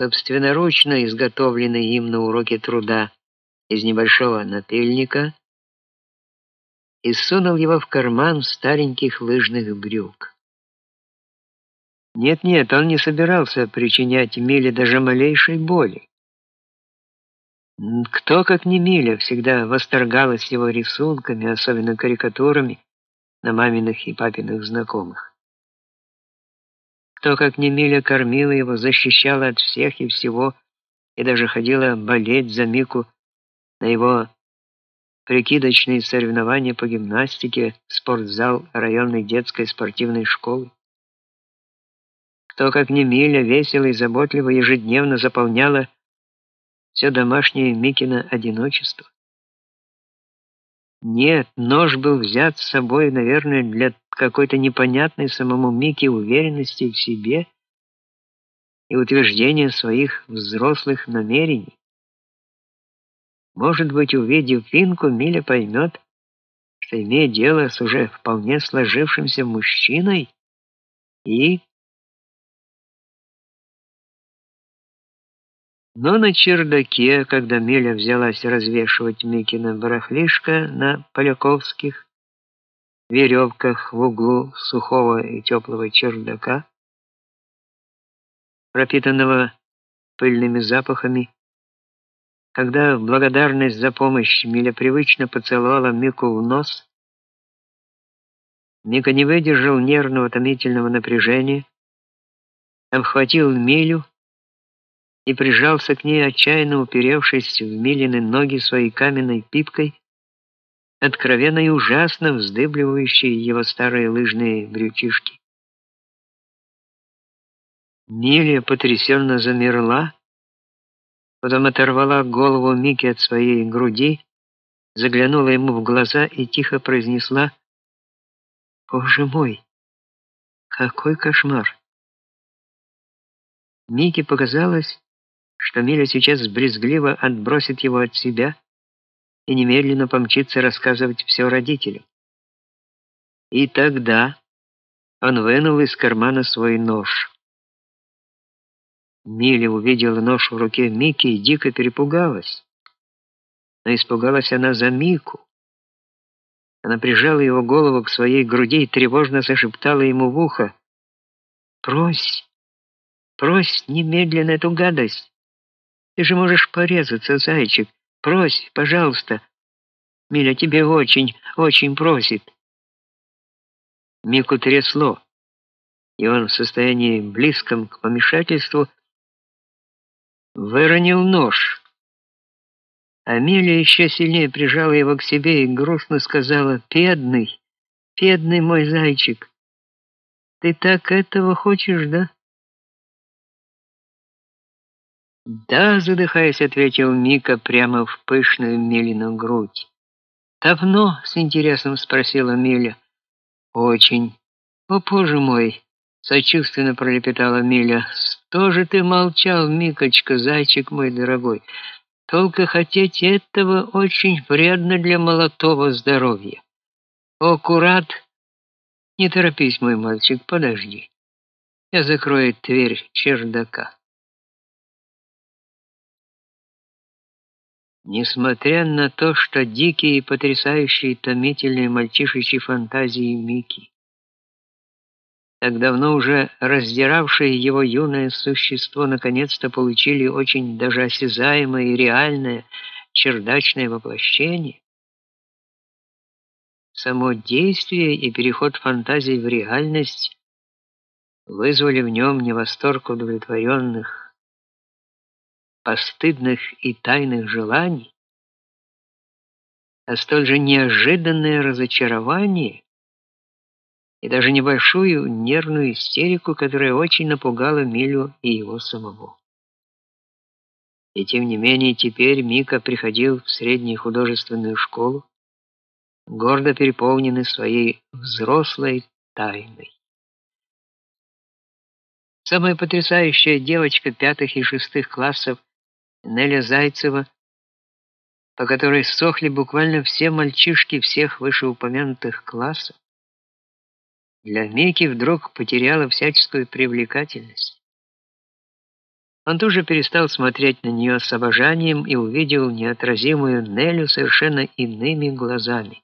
собственноручно изготовленный им на уроке труда из небольшого напильника и сунул его в карман стареньких лыжных брюк. Нет-нет, он не собирался причинять Миле даже малейшей боли. Кто, как не Миля, всегда восторгалась его рисунками, особенно карикатурами на маминых и папиных знакомых. Кто, как не Миля, кормила его, защищала от всех и всего, и даже ходила болеть за Мику на его прикидочные соревнования по гимнастике в спортзал районной детской спортивной школы. Кто, как не Миля, весело и заботливо ежедневно заполняла все домашнее Микино одиночество. Нет, нож был взят с собой, наверное, для какой-то непонятной самому Мике уверенности в себе и утверждения своих взрослых намерений. Может быть, увидев Финку, Миля поймет, что имеет дело с уже вполне сложившимся мужчиной и Но на чердаке, когда Миля взялась развешивать Микина барахлишко на поляковских веревках в углу сухого и теплого чердака, пропитанного пыльными запахами, когда в благодарность за помощь Миля привычно поцеловала Мику в нос, Мика не выдержал нервного томительного напряжения, обхватил Милю и прижался к ней, отчаянно уперевшись в Милины ноги своей каменной пипкой, откровенно и ужасно вздыбливающей его старые лыжные брючишки. Миля потрясенно замерла, потом оторвала голову Мики от своей груди, заглянула ему в глаза и тихо произнесла: "Боже мой, какой кошмар!" Мике показалось, что Миля сейчас брезгливо отбросит его от себя и немедленно помчится рассказывать все родителям. И тогда он вынул из кармана свой нож. Миля увидела нож в руке Мики и дико перепугалась. Но испугалась она за Мику. Она прижала его голову к своей груди и тревожно зашептала ему в ухо: "Прось, прось немедленно эту гадость". Ты же можешь порезаться, зайчик. Прось, пожалуйста. Миля тебе очень, очень просит. Мику трясло, и он в состоянии близком к помешательству выронил нож. Амелия еще сильнее прижала его к себе и грустно сказала: "Бедный, бедный мой зайчик. Ты так этого хочешь, да?" "Да", задыхаясь, ответил Мика прямо в пышную Милину грудь. "Давно?" с интересом спросила Миля. "Очень. О, боже мой!" сочувственно пролепетала Миля. "Что же ты молчал, Микочка, зайчик мой дорогой? Только хотеть этого очень вредно для молодого здоровья. О, не торопись, мой мальчик, подожди. Я закрою дверь чердака". Несмотря на то, что дикие и потрясающие томительные мальчишечьи фантазии Мики, так давно уже раздиравшие его юное существо, наконец-то получили очень даже осязаемое и реальное чердачное воплощение, само действие и переход фантазии в реальность вызвали в нем не восторг удовлетворенных постыдных и тайных желаний, а столь же неожиданное разочарование и даже небольшую нервную истерику, которая очень напугала Милю и его самого. И тем не менее теперь Мика приходил в среднюю художественную школу, гордо переполненный своей взрослой тайной. Самая потрясающая девочка пятых и шестых классов Неля Зайцева, по которой сохли буквально все мальчишки всех вышеупомянутых классов, для Мики вдруг потеряла всяческую привлекательность. Он тоже перестал смотреть на нее с обожанием и увидел неотразимую Нелю совершенно иными глазами.